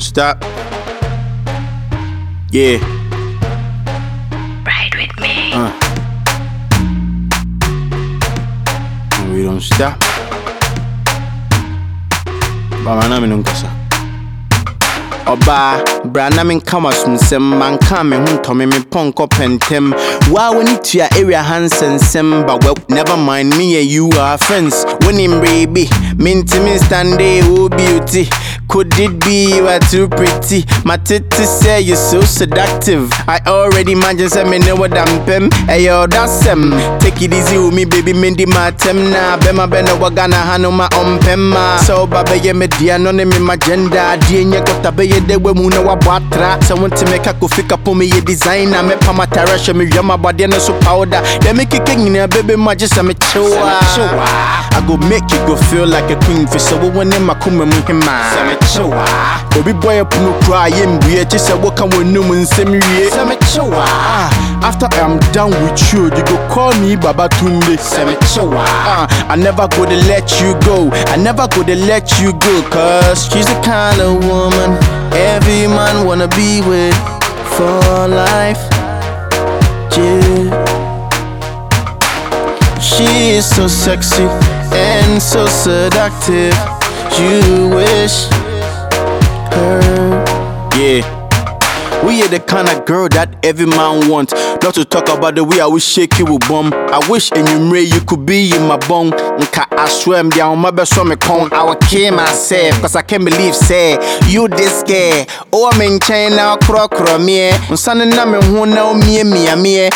don't stop. Yeah. Ride with me. Uh. We don't stop. Bama na me no nkasa. Ɔbaa, bra na menka w'asomsɛm manka me ho ntɔme me pɔnkɔ pɛntɛm waa w'ani tua area ha nsɛnsɛm but well never mind me and you are friends wonim biribi mentimi stande wo beauty could it be you are too pretty? My titi say you're so seductive. I already imagine say me know what I'm pem. Hey yo that's em take it easy with me baby mendi my tem. Na bema bena wagana hano ma. Ompema so baba ye me dia no ne me magenda die nye kota be ye de we mu na wabatra so want to make a kofika po me ye designer. Me pa matara hwe me yama body no so powder. Let me kike nyina baby ma just me chewa ah. I go make you go feel like a queen for so when in my kuma mu hima obi boy puno cry mbie che se wo kan wonum nsem wie Ah, after I am done with you you go call me baba tunde. Ah, I never go to let you go. I never go to let you go cause she's the kind of woman every man wanna be with for life. Yeah. She is so sexy and so seductive. You wish her. Yeah. We are the kind of girl that every man wants. Not to talk about the way I will shake you with bum. I wish in your may you could be in my bone. Nka I swear I'm down my best me con. I will kill myself cause I can't believe say you this guy. Oh I'm in China cro cro me. Unsana na me hu na me me me.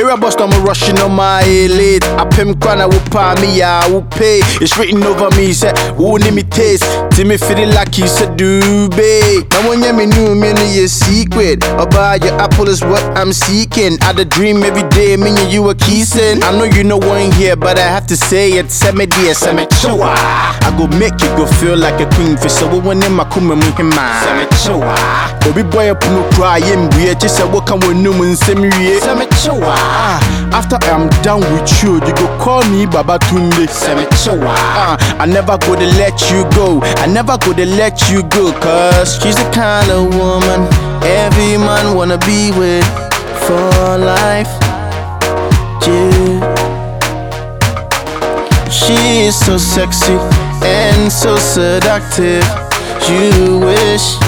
Area boss I'm rushing on my elite. I pim kwana will pa me I will pay. It's written over me, say who name me taste. Me feeling like you said do be. Now when you me knew me know your secret. About your apple is what I'm seeking. I the dream every day, me and you a kissing. I know you know one here, but I have to say it. Send me dear, send me. I go make you go feel like a queen for so when in my kuma muhima. Send me chowa. Obi boy up no cry, mbie. Just say what can we and send me. Send me chowa. Ah, after I'm done with you, you go call me Baba Tunde. Ah, I never go to let you go. I never go to let you go. Cause she's the kind of woman every man wanna be with for life. Yeah. She is so sexy and so seductive. You wish